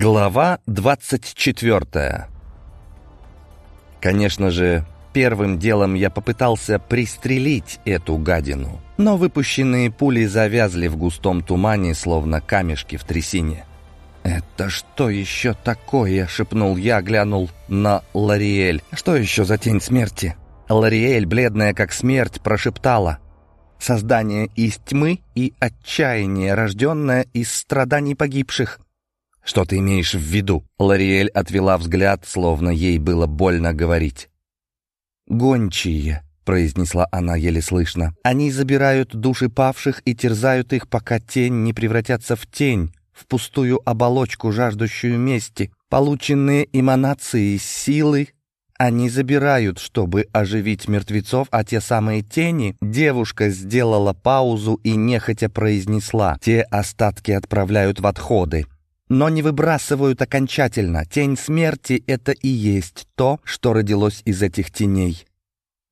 Глава 24 Конечно же, первым делом я попытался пристрелить эту гадину, но выпущенные пули завязли в густом тумане, словно камешки в трясине. «Это что еще такое?» — шепнул я, глянул на Лариэль. «Что еще за тень смерти?» Лариэль, бледная как смерть, прошептала. «Создание из тьмы и отчаяния, рожденное из страданий погибших». «Что ты имеешь в виду?» Лариэль отвела взгляд, словно ей было больно говорить. «Гончие», — произнесла она еле слышно. «Они забирают души павших и терзают их, пока тень не превратятся в тень, в пустую оболочку, жаждущую мести. Полученные эманации силы они забирают, чтобы оживить мертвецов, а те самые тени... Девушка сделала паузу и нехотя произнесла. Те остатки отправляют в отходы но не выбрасывают окончательно. Тень смерти — это и есть то, что родилось из этих теней.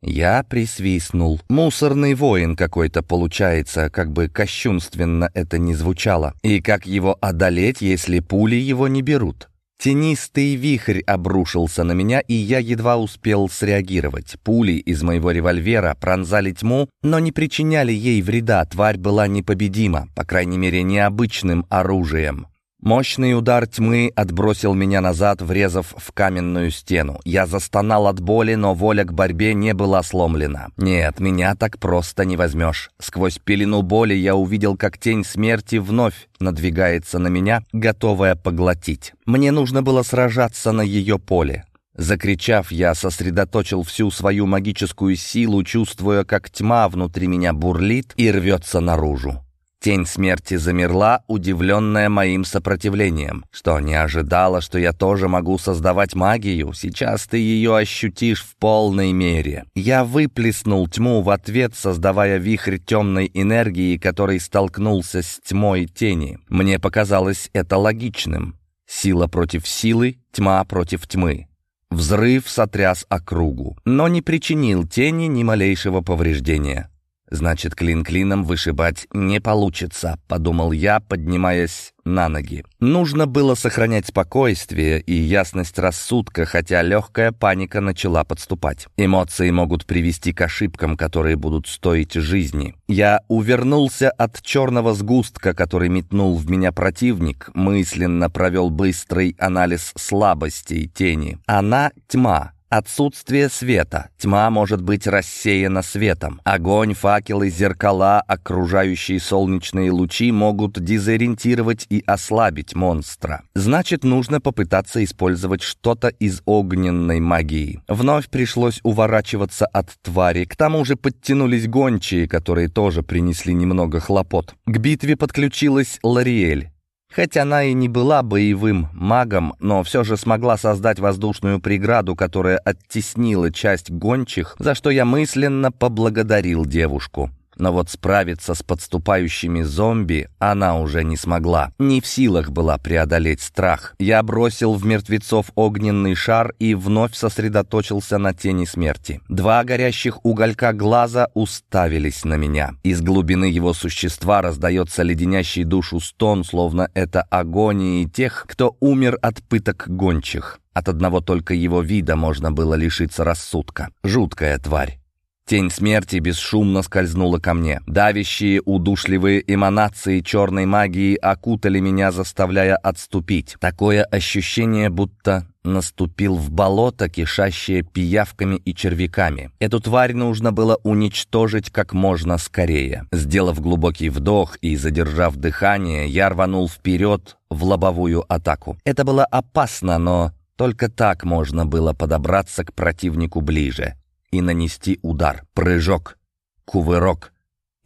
Я присвистнул. Мусорный воин какой-то получается, как бы кощунственно это ни звучало. И как его одолеть, если пули его не берут? Тенистый вихрь обрушился на меня, и я едва успел среагировать. Пули из моего револьвера пронзали тьму, но не причиняли ей вреда. Тварь была непобедима, по крайней мере, необычным оружием. Мощный удар тьмы отбросил меня назад, врезав в каменную стену. Я застонал от боли, но воля к борьбе не была сломлена. Нет, меня так просто не возьмешь. Сквозь пелену боли я увидел, как тень смерти вновь надвигается на меня, готовая поглотить. Мне нужно было сражаться на ее поле. Закричав, я сосредоточил всю свою магическую силу, чувствуя, как тьма внутри меня бурлит и рвется наружу. Тень смерти замерла, удивленная моим сопротивлением. Что, не ожидала, что я тоже могу создавать магию? Сейчас ты ее ощутишь в полной мере. Я выплеснул тьму в ответ, создавая вихрь темной энергии, который столкнулся с тьмой тени. Мне показалось это логичным. Сила против силы, тьма против тьмы. Взрыв сотряс округу, но не причинил тени ни малейшего повреждения. «Значит, клин клином вышибать не получится», — подумал я, поднимаясь на ноги. Нужно было сохранять спокойствие и ясность рассудка, хотя легкая паника начала подступать. Эмоции могут привести к ошибкам, которые будут стоить жизни. Я увернулся от черного сгустка, который метнул в меня противник, мысленно провел быстрый анализ слабостей тени. Она — тьма, Отсутствие света. Тьма может быть рассеяна светом. Огонь, факелы, зеркала, окружающие солнечные лучи могут дезориентировать и ослабить монстра. Значит, нужно попытаться использовать что-то из огненной магии. Вновь пришлось уворачиваться от твари. К тому же подтянулись гончие, которые тоже принесли немного хлопот. К битве подключилась Лариэль. Хоть она и не была боевым магом, но все же смогла создать воздушную преграду, которая оттеснила часть гончих, за что я мысленно поблагодарил девушку. Но вот справиться с подступающими зомби она уже не смогла. Не в силах была преодолеть страх. Я бросил в мертвецов огненный шар и вновь сосредоточился на тени смерти. Два горящих уголька глаза уставились на меня. Из глубины его существа раздается леденящий душу стон, словно это агонии тех, кто умер от пыток гончих. От одного только его вида можно было лишиться рассудка. Жуткая тварь. Тень смерти бесшумно скользнула ко мне. Давящие, удушливые эманации черной магии окутали меня, заставляя отступить. Такое ощущение, будто наступил в болото, кишащее пиявками и червяками. Эту тварь нужно было уничтожить как можно скорее. Сделав глубокий вдох и задержав дыхание, я рванул вперед в лобовую атаку. Это было опасно, но только так можно было подобраться к противнику ближе и нанести удар. Прыжок, кувырок,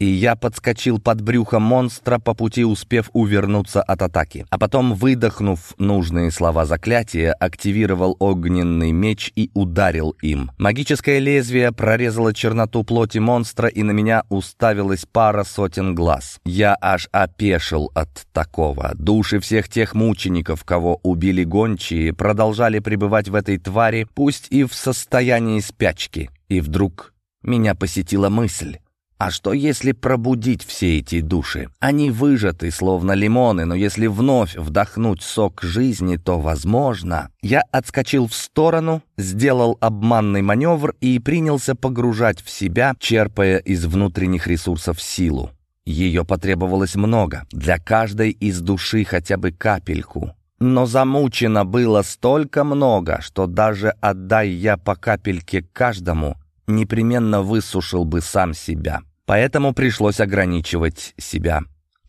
и я подскочил под брюхо монстра, по пути успев увернуться от атаки. А потом, выдохнув нужные слова заклятия, активировал огненный меч и ударил им. Магическое лезвие прорезало черноту плоти монстра, и на меня уставилась пара сотен глаз. Я аж опешил от такого. Души всех тех мучеников, кого убили гончие, продолжали пребывать в этой твари, пусть и в состоянии спячки. И вдруг меня посетила мысль. А что если пробудить все эти души? Они выжаты, словно лимоны, но если вновь вдохнуть сок жизни, то возможно. Я отскочил в сторону, сделал обманный маневр и принялся погружать в себя, черпая из внутренних ресурсов силу. Ее потребовалось много, для каждой из души хотя бы капельку. Но замучено было столько много, что даже отдай я по капельке каждому, непременно высушил бы сам себя. Поэтому пришлось ограничивать себя.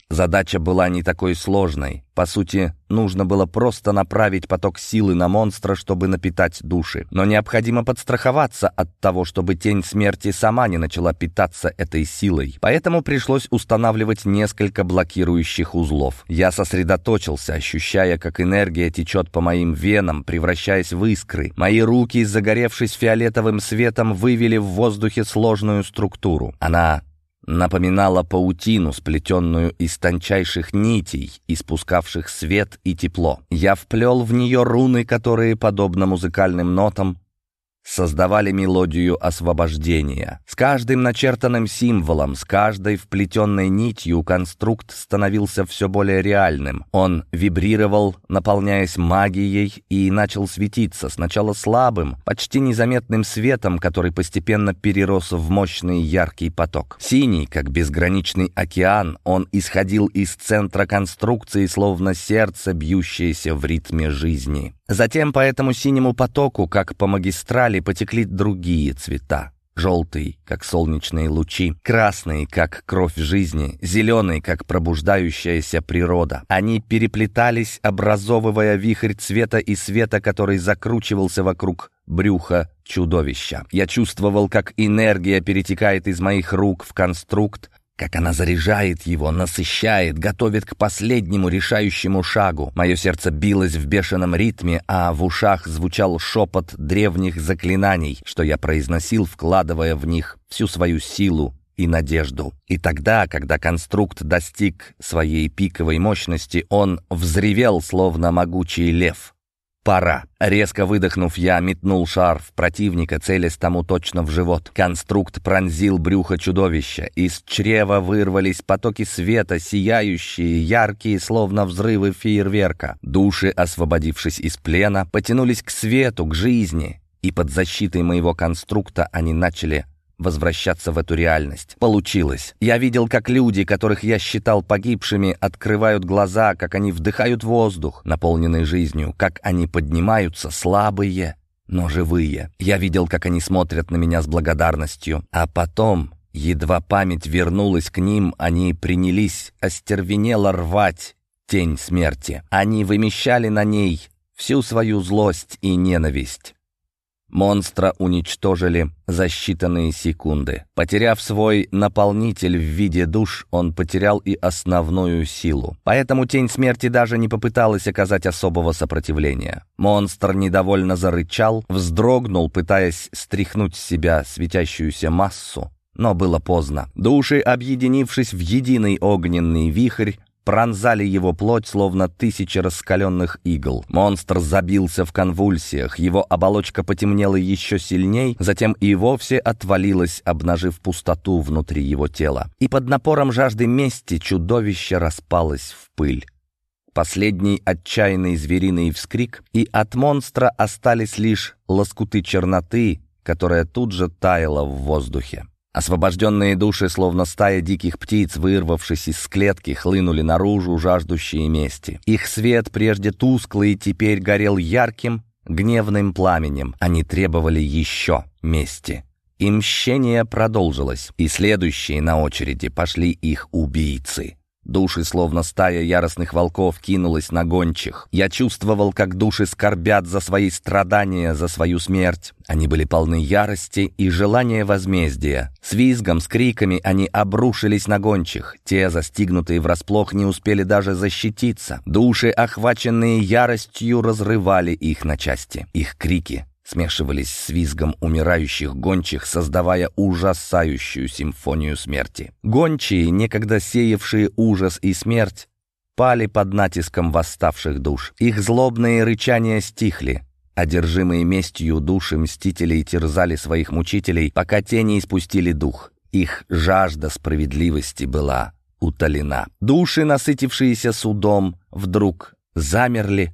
Задача была не такой сложной. По сути, нужно было просто направить поток силы на монстра, чтобы напитать души. Но необходимо подстраховаться от того, чтобы тень смерти сама не начала питаться этой силой. Поэтому пришлось устанавливать несколько блокирующих узлов. Я сосредоточился, ощущая, как энергия течет по моим венам, превращаясь в искры. Мои руки, загоревшись фиолетовым светом, вывели в воздухе сложную структуру. Она напоминала паутину, сплетенную из тончайших нитей, испускавших свет и тепло. Я вплел в нее руны, которые, подобно музыкальным нотам, создавали мелодию освобождения. С каждым начертанным символом, с каждой вплетенной нитью конструкт становился все более реальным. Он вибрировал, наполняясь магией, и начал светиться, сначала слабым, почти незаметным светом, который постепенно перерос в мощный яркий поток. Синий, как безграничный океан, он исходил из центра конструкции, словно сердце, бьющееся в ритме жизни. Затем по этому синему потоку, как по магистрали, потекли другие цвета. Желтый, как солнечные лучи, красный, как кровь жизни, зеленый, как пробуждающаяся природа. Они переплетались, образовывая вихрь цвета и света, который закручивался вокруг брюха чудовища. Я чувствовал, как энергия перетекает из моих рук в конструкт, как она заряжает его, насыщает, готовит к последнему решающему шагу. Мое сердце билось в бешеном ритме, а в ушах звучал шепот древних заклинаний, что я произносил, вкладывая в них всю свою силу и надежду. И тогда, когда конструкт достиг своей пиковой мощности, он взревел, словно могучий лев. «Пора!» Резко выдохнув, я метнул шар в противника, целясь тому точно в живот. Конструкт пронзил брюхо чудовища. Из чрева вырвались потоки света, сияющие, яркие, словно взрывы фейерверка. Души, освободившись из плена, потянулись к свету, к жизни. И под защитой моего конструкта они начали возвращаться в эту реальность. Получилось. Я видел, как люди, которых я считал погибшими, открывают глаза, как они вдыхают воздух, наполненный жизнью, как они поднимаются, слабые, но живые. Я видел, как они смотрят на меня с благодарностью. А потом, едва память вернулась к ним, они принялись остервенело рвать тень смерти. Они вымещали на ней всю свою злость и ненависть. Монстра уничтожили за считанные секунды. Потеряв свой наполнитель в виде душ, он потерял и основную силу. Поэтому тень смерти даже не попыталась оказать особого сопротивления. Монстр недовольно зарычал, вздрогнул, пытаясь стряхнуть с себя светящуюся массу. Но было поздно. Души, объединившись в единый огненный вихрь, пронзали его плоть, словно тысячи раскаленных игл. Монстр забился в конвульсиях, его оболочка потемнела еще сильней, затем и вовсе отвалилась, обнажив пустоту внутри его тела. И под напором жажды мести чудовище распалось в пыль. Последний отчаянный звериный вскрик, и от монстра остались лишь лоскуты черноты, которая тут же таяла в воздухе. Освобожденные души, словно стая диких птиц, вырвавшись из клетки, хлынули наружу, жаждущие мести. Их свет, прежде тусклый, теперь горел ярким, гневным пламенем. Они требовали еще мести. И мщение продолжилось, и следующие на очереди пошли их убийцы. Души, словно стая яростных волков, кинулась на гончих. Я чувствовал, как души скорбят за свои страдания, за свою смерть. Они были полны ярости и желания возмездия. С визгом, с криками они обрушились на гончих. Те, застигнутые врасплох, не успели даже защититься. Души, охваченные яростью, разрывали их на части. Их крики смешивались с визгом умирающих гончих, создавая ужасающую симфонию смерти. Гончие, некогда сеявшие ужас и смерть, пали под натиском восставших душ. Их злобные рычания стихли. Одержимые местью души мстителей терзали своих мучителей, пока те не испустили дух. Их жажда справедливости была утолена. Души, насытившиеся судом, вдруг замерли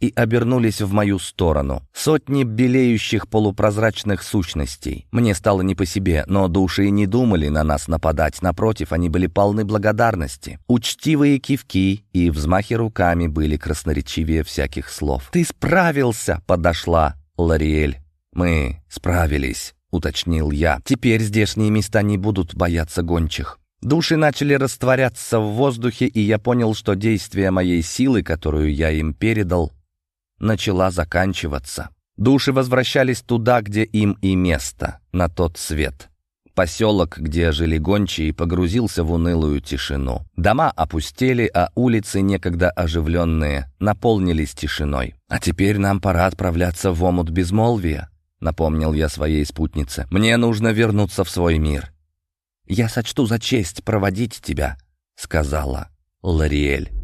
и обернулись в мою сторону. Сотни белеющих полупрозрачных сущностей. Мне стало не по себе, но души не думали на нас нападать. Напротив, они были полны благодарности. Учтивые кивки и взмахи руками были красноречивее всяких слов. «Ты справился!» — подошла Лариэль. «Мы справились», — уточнил я. «Теперь здешние места не будут бояться гончих». Души начали растворяться в воздухе, и я понял, что действие моей силы, которую я им передал, начала заканчиваться. Души возвращались туда, где им и место, на тот свет. Поселок, где жили гончие, погрузился в унылую тишину. Дома опустели, а улицы, некогда оживленные, наполнились тишиной. «А теперь нам пора отправляться в омут безмолвия», — напомнил я своей спутнице. «Мне нужно вернуться в свой мир». «Я сочту за честь проводить тебя», — сказала Лариэль.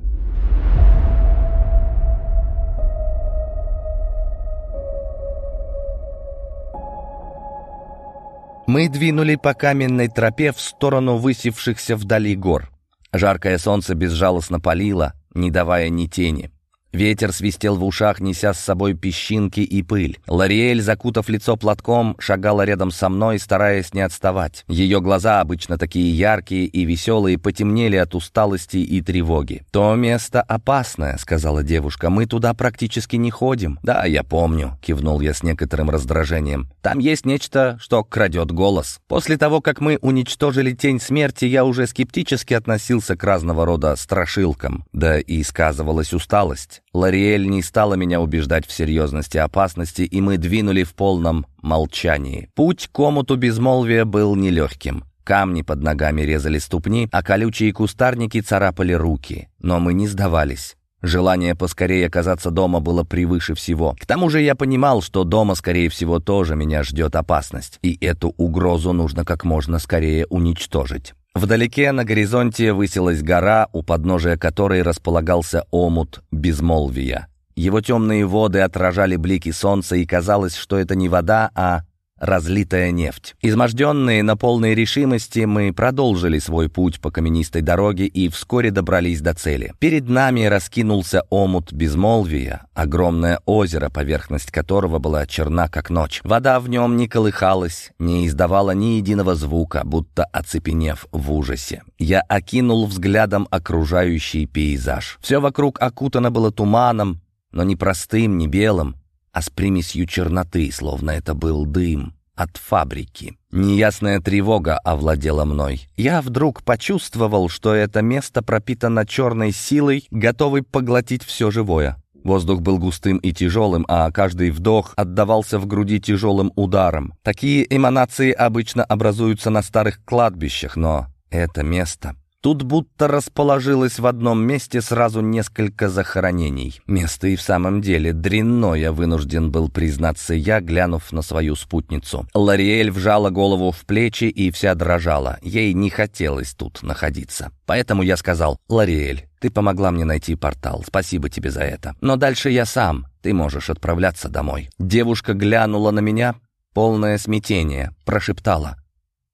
Мы двинули по каменной тропе в сторону высевшихся вдали гор. Жаркое солнце безжалостно палило, не давая ни тени. Ветер свистел в ушах, неся с собой песчинки и пыль. Лариэль, закутав лицо платком, шагала рядом со мной, стараясь не отставать. Ее глаза, обычно такие яркие и веселые, потемнели от усталости и тревоги. «То место опасное», — сказала девушка. «Мы туда практически не ходим». «Да, я помню», — кивнул я с некоторым раздражением. «Там есть нечто, что крадет голос». После того, как мы уничтожили тень смерти, я уже скептически относился к разного рода страшилкам. Да и сказывалась усталость. Лариэль не стала меня убеждать в серьезности опасности, и мы двинули в полном молчании. Путь к омуту безмолвия был нелегким. Камни под ногами резали ступни, а колючие кустарники царапали руки. Но мы не сдавались. Желание поскорее оказаться дома было превыше всего. К тому же я понимал, что дома, скорее всего, тоже меня ждет опасность, и эту угрозу нужно как можно скорее уничтожить. Вдалеке на горизонте высилась гора, у подножия которой располагался омут безмолвия. Его темные воды отражали блики солнца, и казалось, что это не вода, а разлитая нефть. Изможденные на полной решимости, мы продолжили свой путь по каменистой дороге и вскоре добрались до цели. Перед нами раскинулся омут безмолвия, огромное озеро, поверхность которого была черна как ночь. Вода в нем не колыхалась, не издавала ни единого звука, будто оцепенев в ужасе. Я окинул взглядом окружающий пейзаж. Все вокруг окутано было туманом, но не простым, не белым, а с примесью черноты, словно это был дым от фабрики. Неясная тревога овладела мной. Я вдруг почувствовал, что это место пропитано черной силой, готовой поглотить все живое. Воздух был густым и тяжелым, а каждый вдох отдавался в груди тяжелым ударом. Такие эманации обычно образуются на старых кладбищах, но это место Тут будто расположилось в одном месте сразу несколько захоронений. Место и в самом деле дрянное, вынужден был признаться я, глянув на свою спутницу. Лариэль вжала голову в плечи и вся дрожала. Ей не хотелось тут находиться. Поэтому я сказал, «Лариэль, ты помогла мне найти портал. Спасибо тебе за это. Но дальше я сам. Ты можешь отправляться домой». Девушка глянула на меня, полное смятение, прошептала.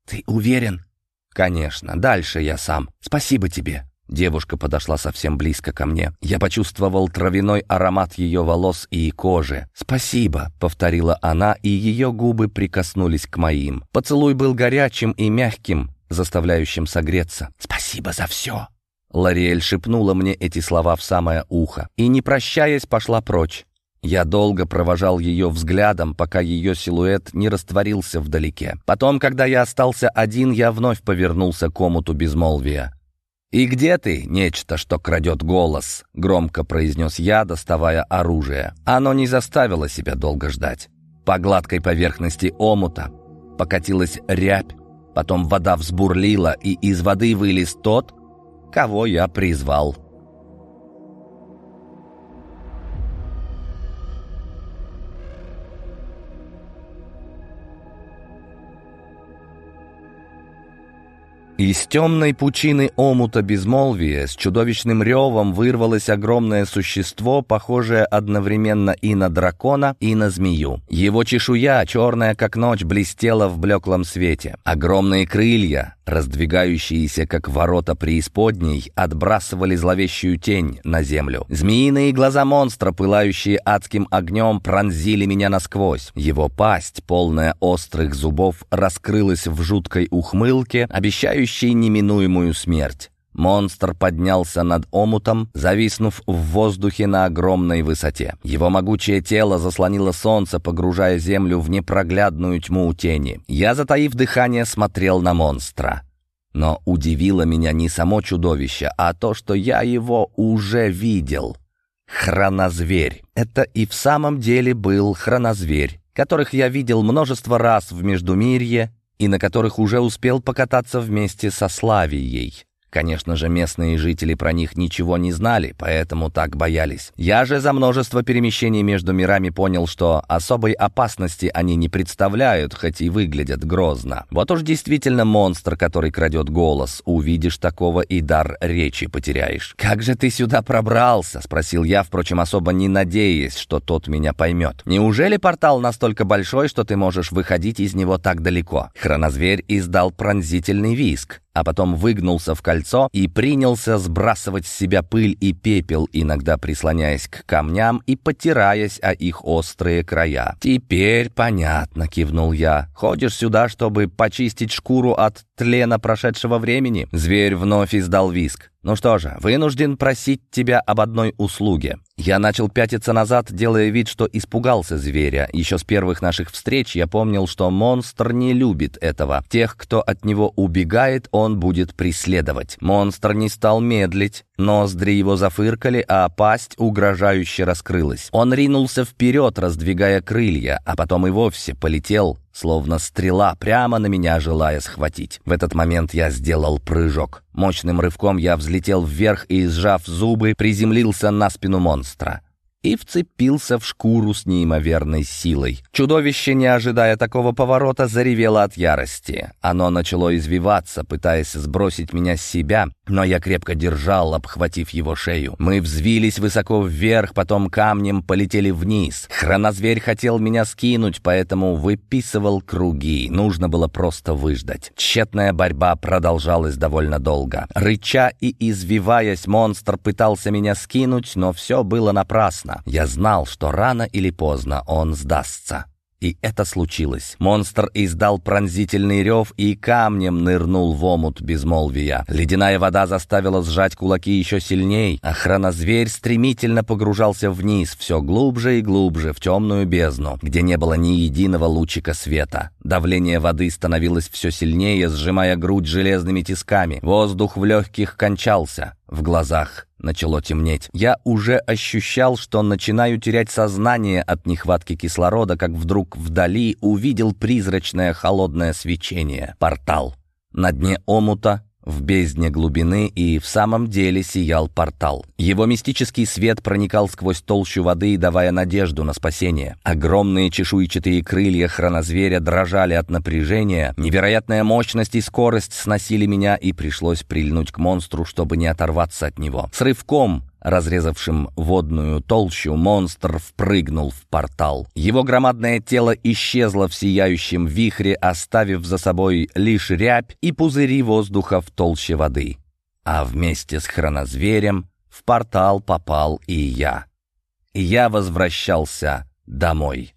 «Ты уверен?» «Конечно, дальше я сам. Спасибо тебе». Девушка подошла совсем близко ко мне. Я почувствовал травяной аромат ее волос и кожи. «Спасибо», — повторила она, и ее губы прикоснулись к моим. Поцелуй был горячим и мягким, заставляющим согреться. «Спасибо за все». Лариэль шепнула мне эти слова в самое ухо и, не прощаясь, пошла прочь. Я долго провожал ее взглядом, пока ее силуэт не растворился вдалеке. Потом, когда я остался один, я вновь повернулся к омуту безмолвия. «И где ты, нечто, что крадет голос?» — громко произнес я, доставая оружие. Оно не заставило себя долго ждать. По гладкой поверхности омута покатилась рябь, потом вода взбурлила, и из воды вылез тот, кого я призвал. Из темной пучины омута безмолвия с чудовищным ревом вырвалось огромное существо, похожее одновременно и на дракона, и на змею. Его чешуя, черная как ночь, блестела в блеклом свете. Огромные крылья, раздвигающиеся как ворота преисподней, отбрасывали зловещую тень на землю. Змеиные глаза монстра, пылающие адским огнем, пронзили меня насквозь. Его пасть, полная острых зубов, раскрылась в жуткой ухмылке, обещающей неминуемую смерть. Монстр поднялся над омутом, зависнув в воздухе на огромной высоте. Его могучее тело заслонило солнце, погружая землю в непроглядную тьму тени. Я, затаив дыхание, смотрел на монстра. Но удивило меня не само чудовище, а то, что я его уже видел. Хронозверь. Это и в самом деле был хронозверь, которых я видел множество раз в Междумирье и на которых уже успел покататься вместе со Славией. Конечно же, местные жители про них ничего не знали, поэтому так боялись. Я же за множество перемещений между мирами понял, что особой опасности они не представляют, хоть и выглядят грозно. Вот уж действительно монстр, который крадет голос. Увидишь такого и дар речи потеряешь. «Как же ты сюда пробрался?» — спросил я, впрочем, особо не надеясь, что тот меня поймет. «Неужели портал настолько большой, что ты можешь выходить из него так далеко?» Хронозверь издал пронзительный виск а потом выгнулся в кольцо и принялся сбрасывать с себя пыль и пепел, иногда прислоняясь к камням и потираясь о их острые края. «Теперь понятно», — кивнул я. «Ходишь сюда, чтобы почистить шкуру от тлена прошедшего времени?» Зверь вновь издал виск. «Ну что же, вынужден просить тебя об одной услуге. Я начал пятиться назад, делая вид, что испугался зверя. Еще с первых наших встреч я помнил, что монстр не любит этого. Тех, кто от него убегает, он будет преследовать. Монстр не стал медлить. Ноздри его зафыркали, а пасть угрожающе раскрылась. Он ринулся вперед, раздвигая крылья, а потом и вовсе полетел, словно стрела, прямо на меня, желая схватить. В этот момент я сделал прыжок. Мощным рывком я взлетел вверх и, сжав зубы, приземлился на спину монстра и вцепился в шкуру с неимоверной силой. Чудовище, не ожидая такого поворота, заревело от ярости. Оно начало извиваться, пытаясь сбросить меня с себя, но я крепко держал, обхватив его шею. Мы взвились высоко вверх, потом камнем полетели вниз. Хронозверь хотел меня скинуть, поэтому выписывал круги. Нужно было просто выждать. Тщетная борьба продолжалась довольно долго. Рыча и извиваясь, монстр пытался меня скинуть, но все было напрасно. Я знал, что рано или поздно он сдастся. И это случилось. Монстр издал пронзительный рев и камнем нырнул в омут безмолвия. Ледяная вода заставила сжать кулаки еще сильней. Охранозверь стремительно погружался вниз, все глубже и глубже, в темную бездну, где не было ни единого лучика света. Давление воды становилось все сильнее, сжимая грудь железными тисками. Воздух в легких кончался. В глазах начало темнеть. Я уже ощущал, что начинаю терять сознание от нехватки кислорода, как вдруг вдали увидел призрачное холодное свечение. Портал. На дне омута в бездне глубины и в самом деле сиял портал. Его мистический свет проникал сквозь толщу воды, давая надежду на спасение. Огромные чешуйчатые крылья хронозверя дрожали от напряжения. Невероятная мощность и скорость сносили меня, и пришлось прильнуть к монстру, чтобы не оторваться от него. С рывком разрезавшим водную толщу, монстр впрыгнул в портал. Его громадное тело исчезло в сияющем вихре, оставив за собой лишь рябь и пузыри воздуха в толще воды. А вместе с хронозверем в портал попал и я. Я возвращался домой.